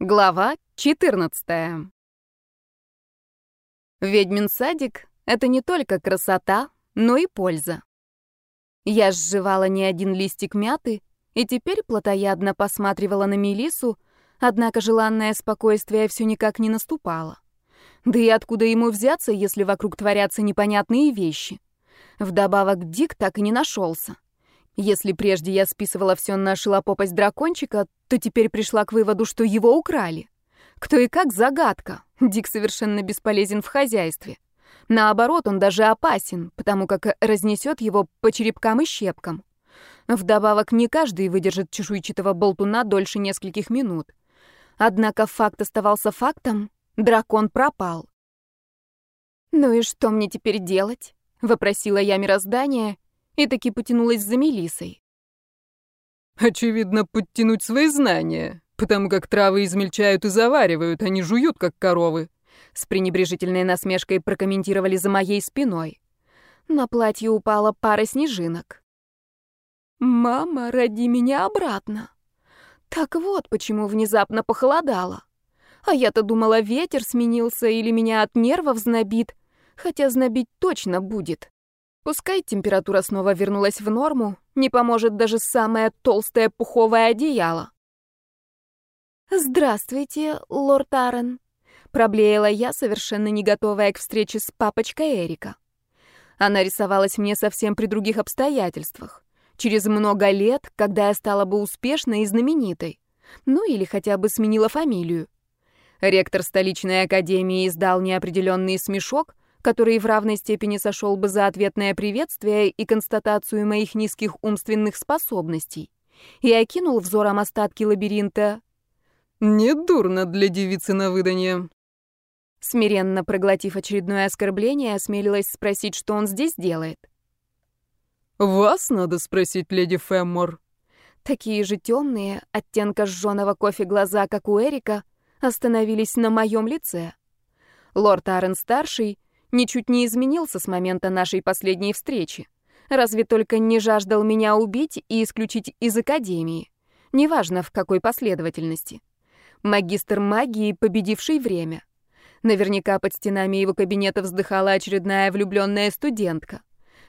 Глава 14. Ведьмин садик — это не только красота, но и польза. Я сживала не один листик мяты и теперь плотоядно посматривала на Мелису, однако желанное спокойствие все никак не наступало. Да и откуда ему взяться, если вокруг творятся непонятные вещи? Вдобавок Дик так и не нашелся. Если прежде я списывала все на шелопопость дракончика, то теперь пришла к выводу, что его украли. Кто и как — загадка. Дик совершенно бесполезен в хозяйстве. Наоборот, он даже опасен, потому как разнесет его по черепкам и щепкам. Вдобавок, не каждый выдержит чешуйчатого болтуна дольше нескольких минут. Однако факт оставался фактом — дракон пропал. «Ну и что мне теперь делать?» — вопросила я мироздание — и таки потянулась за Мелисой. Очевидно, подтянуть свои знания, потому как травы измельчают и заваривают, а не жуют, как коровы. С пренебрежительной насмешкой прокомментировали за моей спиной. На платье упала пара снежинок. «Мама, роди меня обратно!» Так вот, почему внезапно похолодало. А я-то думала, ветер сменился или меня от нервов знобит, хотя знобить точно будет. Пускай температура снова вернулась в норму, не поможет даже самое толстое пуховое одеяло. «Здравствуйте, лорд Арен», — проблеяла я, совершенно не готовая к встрече с папочкой Эрика. Она рисовалась мне совсем при других обстоятельствах. Через много лет, когда я стала бы успешной и знаменитой. Ну или хотя бы сменила фамилию. Ректор столичной академии издал неопределенный смешок, который в равной степени сошел бы за ответное приветствие и констатацию моих низких умственных способностей, и окинул взором остатки лабиринта. «Недурно для девицы на выданье». Смиренно проглотив очередное оскорбление, осмелилась спросить, что он здесь делает. «Вас надо спросить, леди Фэммор». Такие же темные, оттенка сжёного кофе глаза, как у Эрика, остановились на моем лице. Лорд Арен-старший ничуть не изменился с момента нашей последней встречи. Разве только не жаждал меня убить и исключить из академии. Неважно, в какой последовательности. Магистр магии, победивший время. Наверняка под стенами его кабинета вздыхала очередная влюбленная студентка.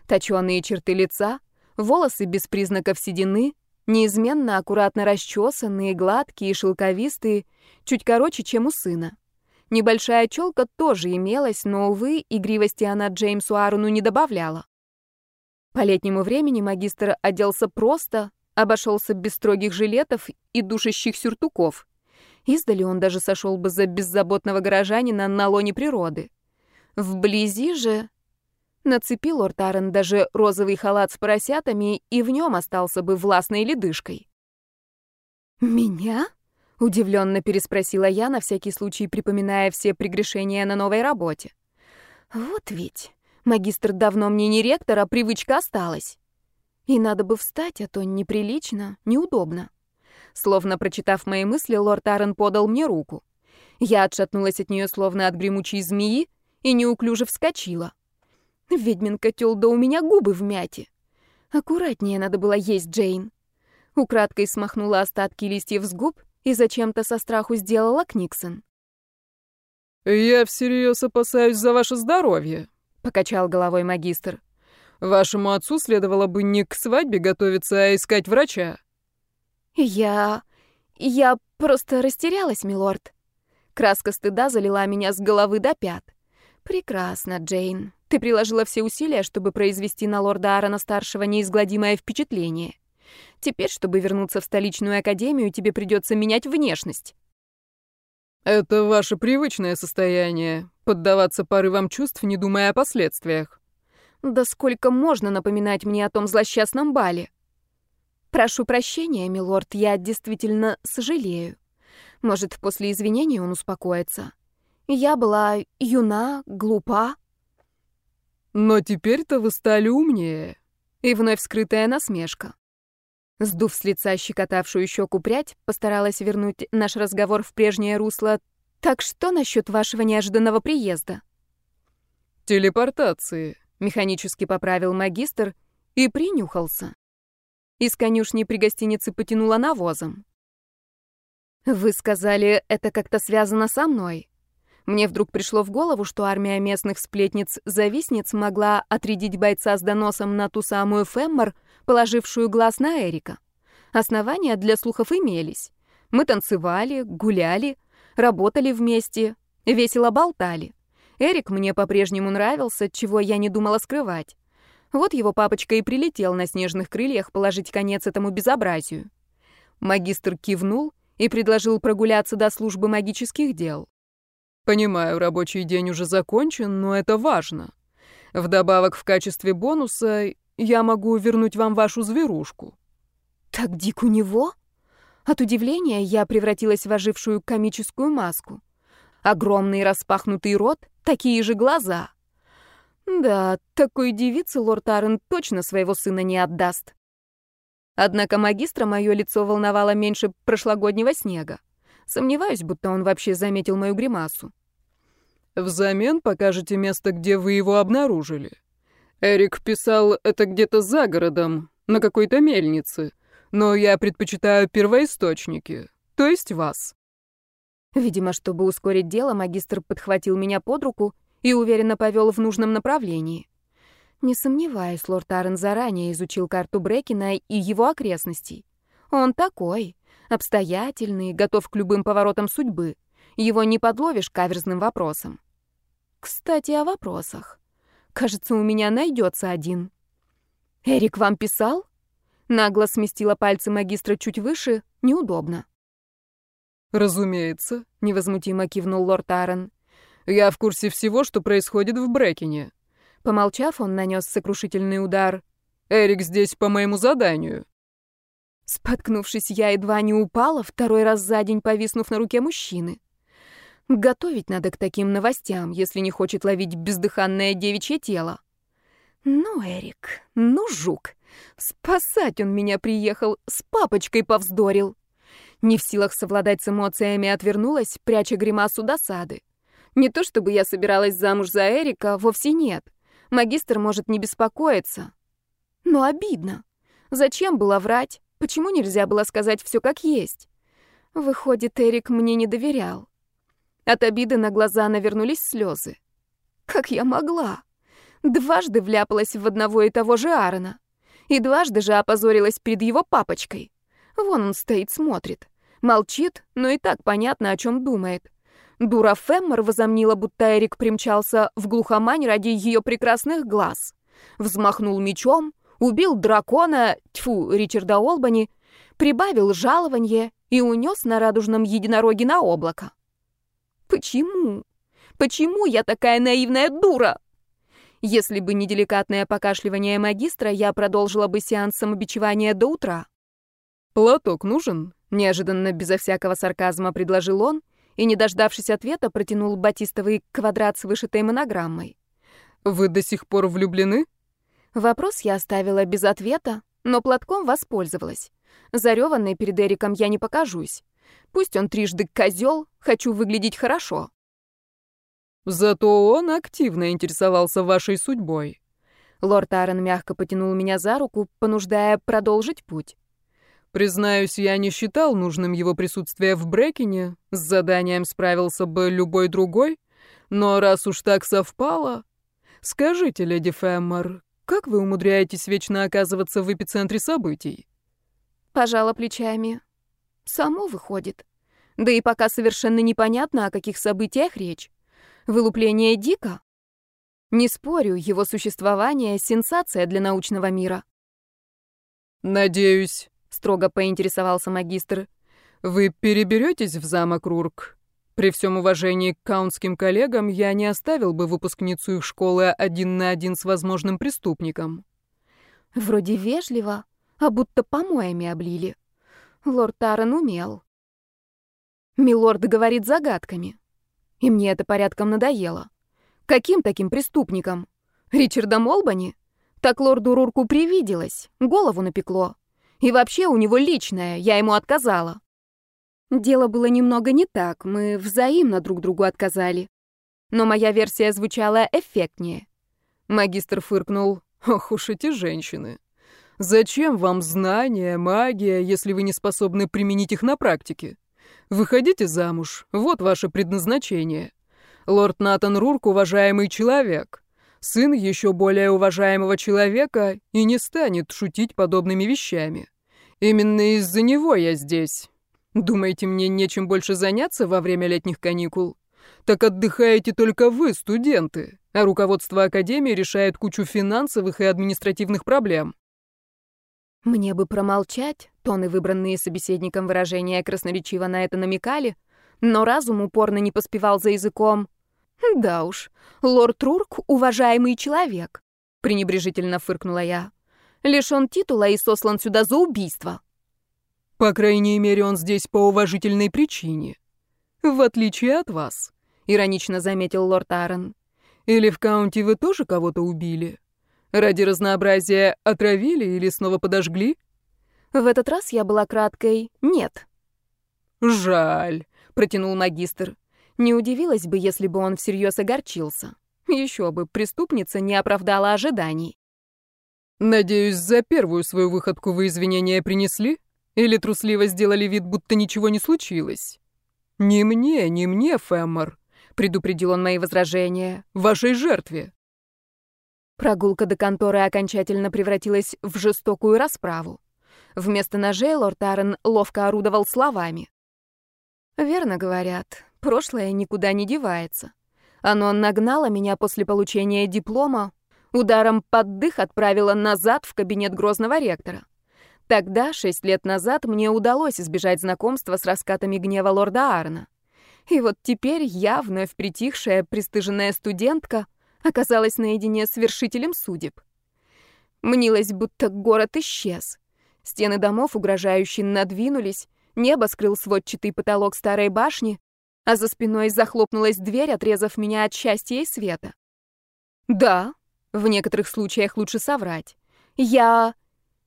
Точёные черты лица, волосы без признаков седины, неизменно аккуратно расчесанные, гладкие, шелковистые, чуть короче, чем у сына. Небольшая челка тоже имелась, но, увы, игривости она Джеймсу Аарону не добавляла. По летнему времени магистр оделся просто, обошелся без строгих жилетов и душащих сюртуков. Издали он даже сошел бы за беззаботного горожанина на лоне природы. Вблизи же... Нацепил лорд Аарон даже розовый халат с поросятами, и в нем остался бы властной ледышкой. «Меня?» Удивленно переспросила я, на всякий случай припоминая все прегрешения на новой работе. Вот ведь, магистр давно мне не ректор, а привычка осталась. И надо бы встать, а то неприлично, неудобно. Словно прочитав мои мысли, лорд Арен подал мне руку. Я отшатнулась от нее, словно от гремучей змеи, и неуклюже вскочила. Ведьмин котел, да у меня губы в мяте. Аккуратнее надо было есть, Джейн. Украдкой смахнула остатки листьев с губ и зачем-то со страху сделала Книксон. «Я всерьез опасаюсь за ваше здоровье», — покачал головой магистр. «Вашему отцу следовало бы не к свадьбе готовиться, а искать врача». «Я... я просто растерялась, милорд. Краска стыда залила меня с головы до пят. Прекрасно, Джейн. Ты приложила все усилия, чтобы произвести на лорда Аарона-старшего неизгладимое впечатление. Теперь, чтобы вернуться в столичную академию, тебе придется менять внешность. Это ваше привычное состояние — поддаваться порывам чувств, не думая о последствиях. Да сколько можно напоминать мне о том злосчастном бале? Прошу прощения, милорд, я действительно сожалею. Может, после извинений он успокоится. Я была юна, глупа. Но теперь-то вы стали умнее. И вновь скрытая насмешка. Сдув с лица щекотавшую щеку прядь, постаралась вернуть наш разговор в прежнее русло. «Так что насчет вашего неожиданного приезда?» «Телепортации», — механически поправил магистр и принюхался. Из конюшни при гостинице потянуло навозом. Вы сказали, это как-то связано со мной. Мне вдруг пришло в голову, что армия местных сплетниц-завистниц могла отрядить бойца с доносом на ту самую Феммор, положившую глаз на Эрика. Основания для слухов имелись. Мы танцевали, гуляли, работали вместе, весело болтали. Эрик мне по-прежнему нравился, чего я не думала скрывать. Вот его папочка и прилетел на снежных крыльях положить конец этому безобразию. Магистр кивнул и предложил прогуляться до службы магических дел. Понимаю, рабочий день уже закончен, но это важно. Вдобавок, в качестве бонуса я могу вернуть вам вашу зверушку. Так дик у него? От удивления я превратилась в ожившую комическую маску. Огромный распахнутый рот, такие же глаза. Да, такой девице лорд Арен точно своего сына не отдаст. Однако магистра мое лицо волновало меньше прошлогоднего снега. Сомневаюсь, будто он вообще заметил мою гримасу. Взамен покажете место, где вы его обнаружили. Эрик писал это где-то за городом, на какой-то мельнице, но я предпочитаю первоисточники, то есть вас. Видимо, чтобы ускорить дело, магистр подхватил меня под руку и уверенно повел в нужном направлении. Не сомневаюсь, лорд Арен заранее изучил карту Брекина и его окрестностей. Он такой, обстоятельный, готов к любым поворотам судьбы. Его не подловишь каверзным вопросом. Кстати, о вопросах. Кажется, у меня найдется один. «Эрик вам писал?» Нагло сместила пальцы магистра чуть выше. Неудобно. «Разумеется», — невозмутимо кивнул лорд Аарон. «Я в курсе всего, что происходит в Брекине». Помолчав, он нанес сокрушительный удар. «Эрик здесь по моему заданию». Споткнувшись, я едва не упала, второй раз за день повиснув на руке мужчины. Готовить надо к таким новостям, если не хочет ловить бездыханное девичье тело. Ну, Эрик, ну, жук. Спасать он меня приехал, с папочкой повздорил. Не в силах совладать с эмоциями, отвернулась, пряча гримасу досады. Не то чтобы я собиралась замуж за Эрика, вовсе нет. Магистр может не беспокоиться. Но обидно. Зачем было врать? Почему нельзя было сказать все как есть? Выходит, Эрик мне не доверял. От обиды на глаза навернулись слезы. Как я могла? Дважды вляпалась в одного и того же Аарона. И дважды же опозорилась перед его папочкой. Вон он стоит, смотрит. Молчит, но и так понятно, о чем думает. Дура Феммер возомнила, будто Эрик примчался в глухомань ради ее прекрасных глаз. Взмахнул мечом, убил дракона, тьфу, Ричарда Олбани, прибавил жалование и унес на радужном единороге на облако. Почему? Почему я такая наивная дура? Если бы не деликатное покашливание магистра, я продолжила бы сеанс самобичевания до утра. «Платок нужен?» — неожиданно, безо всякого сарказма предложил он и, не дождавшись ответа, протянул батистовый квадрат с вышитой монограммой. «Вы до сих пор влюблены?» Вопрос я оставила без ответа, но платком воспользовалась. Зареванной перед Эриком я не покажусь. Пусть он трижды козел, хочу выглядеть хорошо. Зато он активно интересовался вашей судьбой. Лорд Аарон мягко потянул меня за руку, понуждая продолжить путь. Признаюсь, я не считал нужным его присутствие в Брекине, с заданием справился бы любой другой, но раз уж так совпало... Скажите, леди Фэммор, как вы умудряетесь вечно оказываться в эпицентре событий? Пожала плечами. Само выходит. Да и пока совершенно непонятно, о каких событиях речь. Вылупление Дика? Не спорю, его существование — сенсация для научного мира. «Надеюсь», — строго поинтересовался магистр, «вы переберетесь в замок Рурк? При всем уважении к каунским коллегам я не оставил бы выпускницу их школы один на один с возможным преступником». Вроде вежливо, а будто помоями облили. Лорд Таран умел. Милорд говорит загадками. И мне это порядком надоело. Каким таким преступником? Ричардом Олбани? Так лорду Рурку привиделось, голову напекло. И вообще у него личное, я ему отказала. Дело было немного не так, мы взаимно друг другу отказали. Но моя версия звучала эффектнее. Магистр фыркнул. «Ох уж эти женщины! Зачем вам знания, магия, если вы не способны применить их на практике? Выходите замуж, вот ваше предназначение. Лорд Натан Рурк — уважаемый человек. Сын еще более уважаемого человека и не станет шутить подобными вещами. Именно из-за него я здесь. Думаете, мне нечем больше заняться во время летних каникул? Так отдыхаете только вы, студенты, а руководство Академии решает кучу финансовых и административных проблем. Мне бы промолчать, тоны, выбранные собеседником выражения красноречиво на это намекали, но разум упорно не поспевал за языком. «Да уж, лорд Рурк — уважаемый человек», — пренебрежительно фыркнула я. «Лишён титула и сослан сюда за убийство». «По крайней мере, он здесь по уважительной причине. В отличие от вас», — иронично заметил лорд Аарон. «Или в каунте вы тоже кого-то убили?» Ради разнообразия отравили или снова подожгли? В этот раз я была краткой «нет». «Жаль», — протянул магистр. Не удивилась бы, если бы он всерьез огорчился. Еще бы, преступница не оправдала ожиданий. «Надеюсь, за первую свою выходку вы извинения принесли? Или трусливо сделали вид, будто ничего не случилось?» «Не мне, не мне, Фэммор», — предупредил он мои возражения, — «вашей жертве». Прогулка до конторы окончательно превратилась в жестокую расправу. Вместо ножей лорд Арен ловко орудовал словами. «Верно говорят, прошлое никуда не девается. Оно нагнало меня после получения диплома, ударом под дых отправило назад в кабинет грозного ректора. Тогда, шесть лет назад, мне удалось избежать знакомства с раскатами гнева лорда Арна. И вот теперь я, вновь притихшая, пристыженная студентка — оказалась наедине с вершителем судеб. Мнилось, будто город исчез. Стены домов угрожающе надвинулись, небо скрыл сводчатый потолок старой башни, а за спиной захлопнулась дверь, отрезав меня от счастья и света. Да, в некоторых случаях лучше соврать. Я...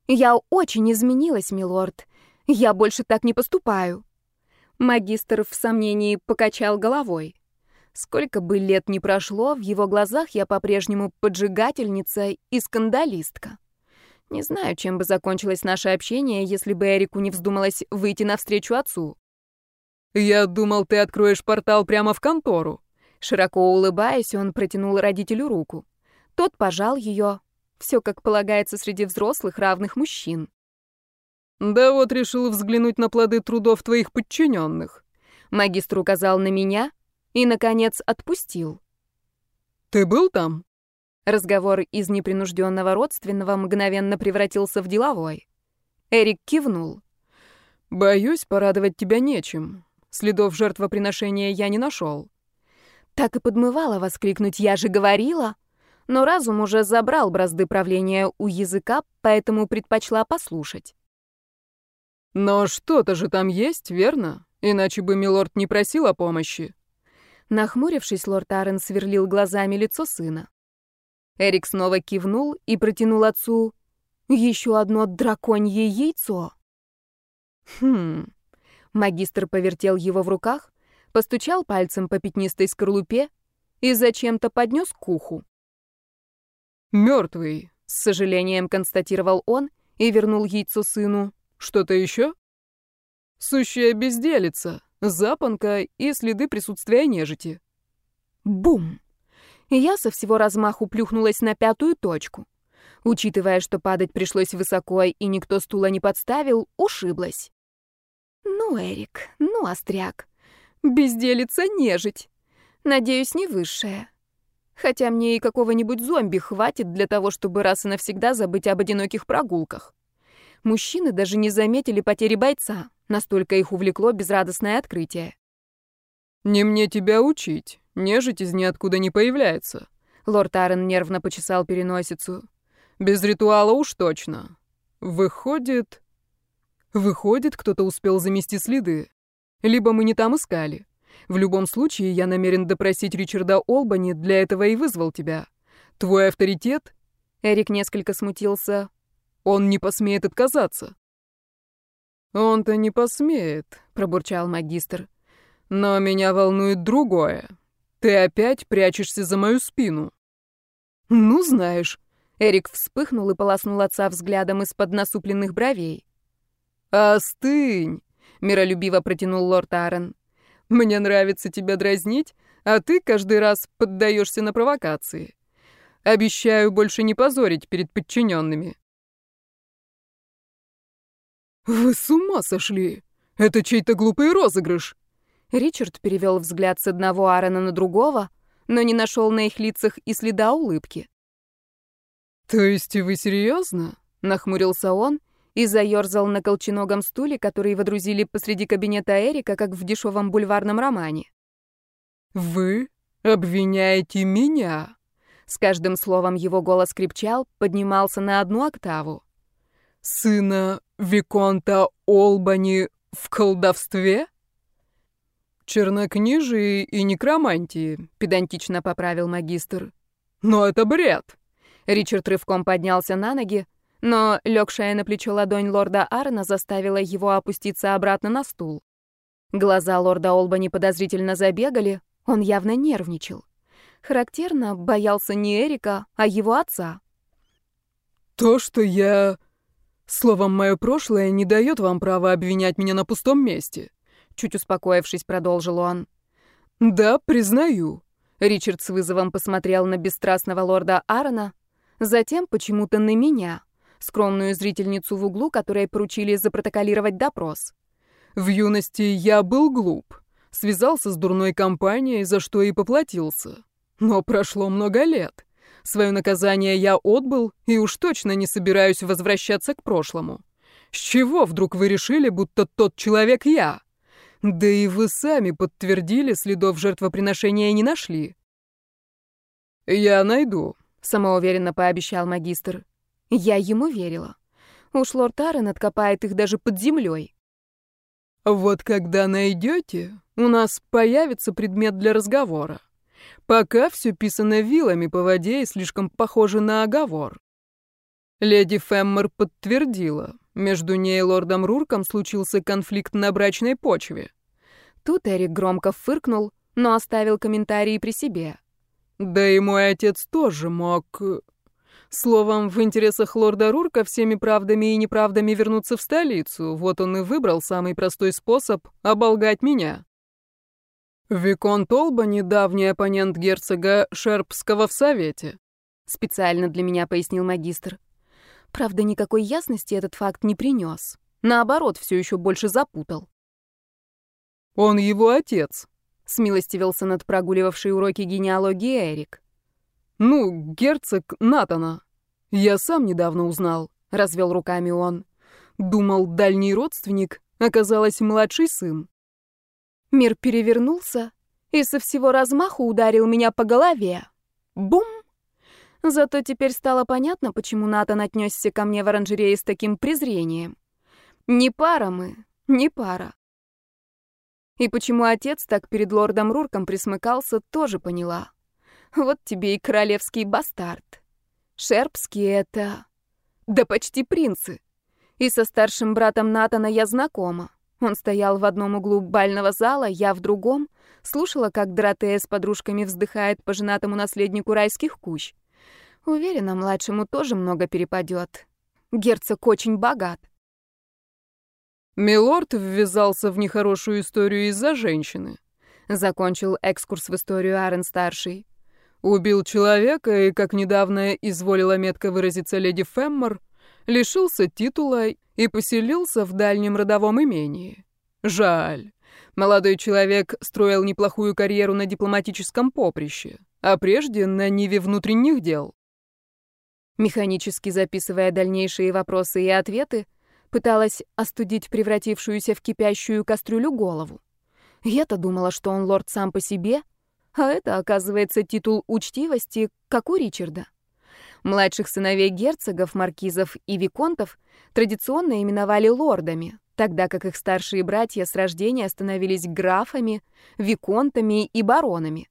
я очень изменилась, милорд. Я больше так не поступаю. Магистр в сомнении покачал головой. Сколько бы лет ни прошло, в его глазах я по-прежнему поджигательница и скандалистка. Не знаю, чем бы закончилось наше общение, если бы Эрику не вздумалось выйти навстречу отцу. «Я думал, ты откроешь портал прямо в контору». Широко улыбаясь, он протянул родителю руку. Тот пожал ее. Все как полагается среди взрослых равных мужчин. «Да вот решил взглянуть на плоды трудов твоих подчиненных». Магистр указал на меня, и, наконец, отпустил. «Ты был там?» Разговор из непринужденного родственного мгновенно превратился в деловой. Эрик кивнул. «Боюсь, порадовать тебя нечем. Следов жертвоприношения я не нашел». Так и подмывала воскликнуть «Я же говорила!» Но разум уже забрал бразды правления у языка, поэтому предпочла послушать. «Но что-то же там есть, верно? Иначе бы милорд не просил о помощи». Нахмурившись, лорд Арен сверлил глазами лицо сына. Эрик снова кивнул и протянул отцу еще одно драконье яйцо. Хм. Магистр повертел его в руках, постучал пальцем по пятнистой скорлупе и зачем-то поднес к уху. Мертвый, с сожалением констатировал он и вернул яйцо сыну. Что-то еще? Сущая безделица, запонка и следы присутствия нежити. Бум! Я со всего размаху плюхнулась на пятую точку. Учитывая, что падать пришлось высоко и никто стула не подставил, ушиблась. Ну, Эрик, ну, остряк. Безделица нежить. Надеюсь, не высшая. Хотя мне и какого-нибудь зомби хватит для того, чтобы раз и навсегда забыть об одиноких прогулках. Мужчины даже не заметили потери бойца, настолько их увлекло безрадостное открытие. «Не мне тебя учить, нежить из ниоткуда не появляется», — лорд Арен нервно почесал переносицу. «Без ритуала уж точно. Выходит...» «Выходит, кто-то успел замести следы. Либо мы не там искали. В любом случае, я намерен допросить Ричарда Олбани, для этого и вызвал тебя. Твой авторитет...» Эрик несколько смутился. Он не посмеет отказаться. Он-то не посмеет, пробурчал магистр. Но меня волнует другое. Ты опять прячешься за мою спину. Ну, знаешь. Эрик вспыхнул и полоснул отца взглядом из-под насупленных бровей. Остынь. миролюбиво протянул лорд Аарон. Мне нравится тебя дразнить, а ты каждый раз поддаешься на провокации. Обещаю больше не позорить перед подчиненными. Вы с ума сошли? Это чей-то глупый розыгрыш. Ричард перевел взгляд с одного Аарона на другого, но не нашел на их лицах и следа улыбки. «То есть вы серьезно?» — нахмурился он и заерзал на колченогом стуле, который водрузили посреди кабинета Эрика, как в дешевом бульварном романе. «Вы обвиняете меня?» С каждым словом его голос крепчал, поднимался на одну октаву. «Сына Виконта Олбани в колдовстве?» «Чернокнижии и некромантии», — педантично поправил магистр. «Но это бред!» Ричард рывком поднялся на ноги, но легшая на плечо ладонь лорда Арна заставила его опуститься обратно на стул. Глаза лорда Олбани подозрительно забегали, он явно нервничал. Характерно, боялся не Эрика, а его отца. «То, что я... Словом, мое прошлое не дает вам права обвинять меня на пустом месте», чуть успокоившись, продолжил он. «Да, признаю». Ричард с вызовом посмотрел на бесстрастного лорда Аарона, затем почему-то на меня, скромную зрительницу в углу, которой поручили запротоколировать допрос. «В юности я был глуп, связался с дурной компанией, за что и поплатился. Но прошло много лет. Свое наказание я отбыл и уж точно не собираюсь возвращаться к прошлому. С чего вдруг вы решили, будто тот человек я?» Да и вы сами подтвердили, следов жертвоприношения не нашли. Я найду, самоуверенно пообещал магистр. Я ему верила. Уж лорд Арен откопает их даже под землей. Вот когда найдете, у нас появится предмет для разговора. Пока все писано вилами по воде и слишком похоже на оговор. Леди Феммер подтвердила. Между ней и лордом Рурком случился конфликт на брачной почве. Тут Эрик громко фыркнул, но оставил комментарии при себе. Да и мой отец тоже мог... Словом, в интересах лорда Рурка всеми правдами и неправдами вернуться в столицу. Вот он и выбрал самый простой способ — оболгать меня. Викон Толба — недавний оппонент герцога Шерпского в Совете. Специально для меня пояснил магистр. Правда, никакой ясности этот факт не принес. Наоборот, все еще больше запутал. «Он его отец», — смилостивился над прогуливавшей уроки генеалогии Эрик. «Ну, герцог Натана. Я сам недавно узнал», — развел руками он. «Думал, дальний родственник, оказалось младший сын». Мир перевернулся и со всего размаху ударил меня по голове. Бум! Зато теперь стало понятно, почему Натан отнесся ко мне в оранжерее с таким презрением. Не пара мы, не пара. И почему отец так перед лордом Рурком присмыкался, тоже поняла. Вот тебе и королевский бастард. Шерпские это... Да почти принцы. И со старшим братом Натана я знакома. Он стоял в одном углу бального зала, я в другом, слушала, как Доротея с подружками вздыхает по женатому наследнику райских кущ. Уверена, младшему тоже много перепадет. Герцог очень богат. Милорд ввязался в нехорошую историю из-за женщины. Закончил экскурс в историю Арен-старший. Убил человека и, как недавно изволила метко выразиться леди Феммор, лишился титула и поселился в дальнем родовом имении. Жаль. Молодой человек строил неплохую карьеру на дипломатическом поприще, а прежде на ниве внутренних дел. Механически записывая дальнейшие вопросы и ответы, пыталась остудить превратившуюся в кипящую кастрюлю голову. Я-то думала, что он лорд сам по себе, а это, оказывается, титул учтивости, как у Ричарда. Младших сыновей герцогов, маркизов и виконтов традиционно именовали лордами, тогда как их старшие братья с рождения становились графами, виконтами и баронами.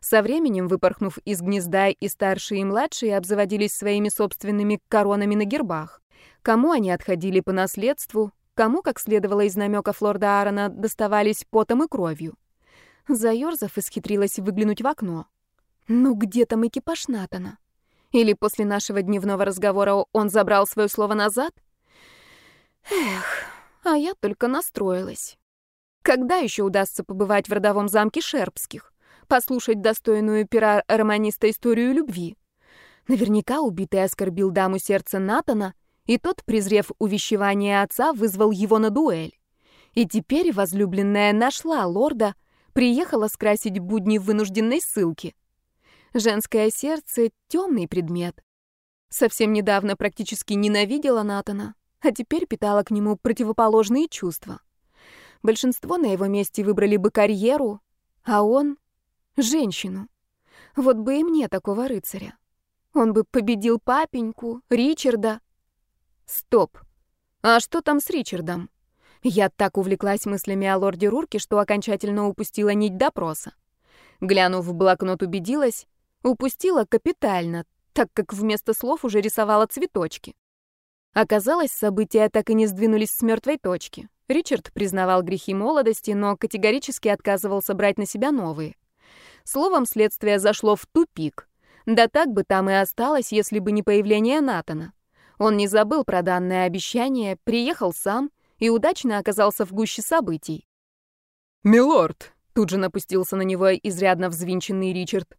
Со временем, выпорхнув из гнезда, и старшие, и младшие обзаводились своими собственными коронами на гербах. Кому они отходили по наследству, кому, как следовало из намеков лорда Аарона, доставались потом и кровью. Заёрзав, исхитрилась выглянуть в окно. Ну где там экипаж Натана? Или после нашего дневного разговора он забрал свое слово назад? Эх, А я только настроилась. Когда еще удастся побывать в родовом замке Шерпских? Послушать достойную пера романиста историю любви? Наверняка убитый оскорбил даму сердца Натана, и тот, презрев увещевание отца, вызвал его на дуэль. И теперь возлюбленная нашла лорда, приехала скрасить будни вынужденной ссылки. Женское сердце — темный предмет. Совсем недавно практически ненавидела Натана, а теперь питала к нему противоположные чувства. Большинство на его месте выбрали бы карьеру, а он — женщину. Вот бы и мне такого рыцаря. Он бы победил папеньку, Ричарда. Стоп. А что там с Ричардом? Я так увлеклась мыслями о лорде Рурке, что окончательно упустила нить допроса. Глянув в блокнот, убедилась, упустила капитально, так как вместо слов уже рисовала цветочки. Оказалось, события так и не сдвинулись с мертвой точки. Ричард признавал грехи молодости, но категорически отказывался брать на себя новые. Словом, следствие зашло в тупик. Да так бы там и осталось, если бы не появление Натана. Он не забыл про данное обещание, приехал сам и удачно оказался в гуще событий. «Милорд!» — тут же напустился на него изрядно взвинченный Ричард.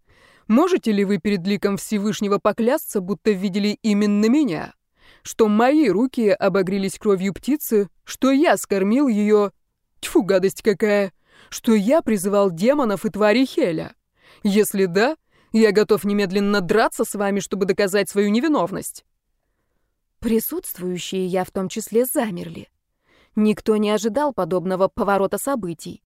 «Можете ли вы перед ликом Всевышнего поклясться, будто видели именно меня?» что мои руки обогрелись кровью птицы, что я скормил ее... Тьфу, гадость какая! Что я призывал демонов и твари Хеля. Если да, я готов немедленно драться с вами, чтобы доказать свою невиновность. Присутствующие, я в том числе, замерли. Никто не ожидал подобного поворота событий.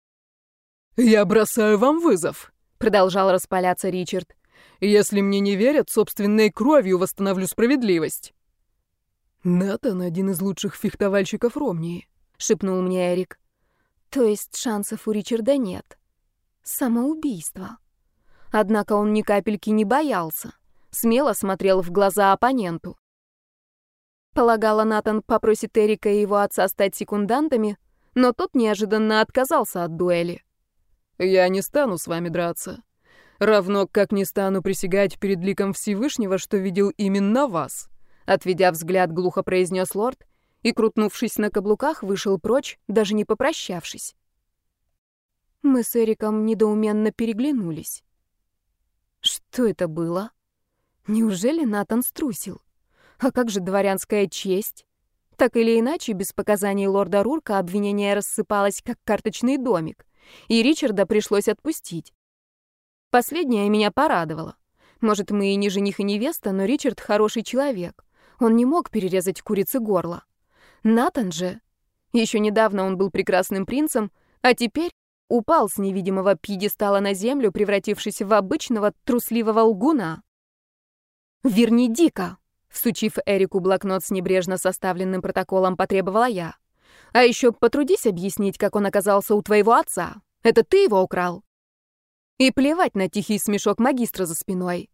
«Я бросаю вам вызов», — продолжал распаляться Ричард. «Если мне не верят, собственной кровью восстановлю справедливость». «Натан — один из лучших фехтовальщиков Ромнии», — шепнул мне Эрик. «То есть шансов у Ричарда нет. Самоубийство». Однако он ни капельки не боялся, смело смотрел в глаза оппоненту. Полагала, Натан попросит Эрика и его отца стать секундантами, но тот неожиданно отказался от дуэли. «Я не стану с вами драться. Равно как не стану присягать перед ликом Всевышнего, что видел именно вас», Отведя взгляд, глухо произнес лорд и, крутнувшись на каблуках, вышел прочь, даже не попрощавшись. Мы с Эриком недоуменно переглянулись. Что это было? Неужели Натан струсил? А как же дворянская честь? Так или иначе, без показаний лорда Рурка обвинение рассыпалось, как карточный домик, и Ричарда пришлось отпустить. Последнее меня порадовало. Может, мы и не жених и невеста, но Ричард хороший человек. Он не мог перерезать курице горло. Натан же... Еще недавно он был прекрасным принцем, а теперь упал с невидимого пьедестала на землю, превратившись в обычного трусливого лгуна. «Верни Дика!» Всучив Эрику блокнот с небрежно составленным протоколом, потребовала я. «А еще потрудись объяснить, как он оказался у твоего отца. Это ты его украл?» И плевать на тихий смешок магистра за спиной.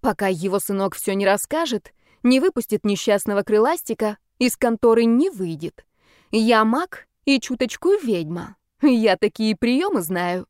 Пока его сынок все не расскажет, не выпустит несчастного крыластика, из конторы не выйдет. Я маг и чуточку ведьма. Я такие приемы знаю.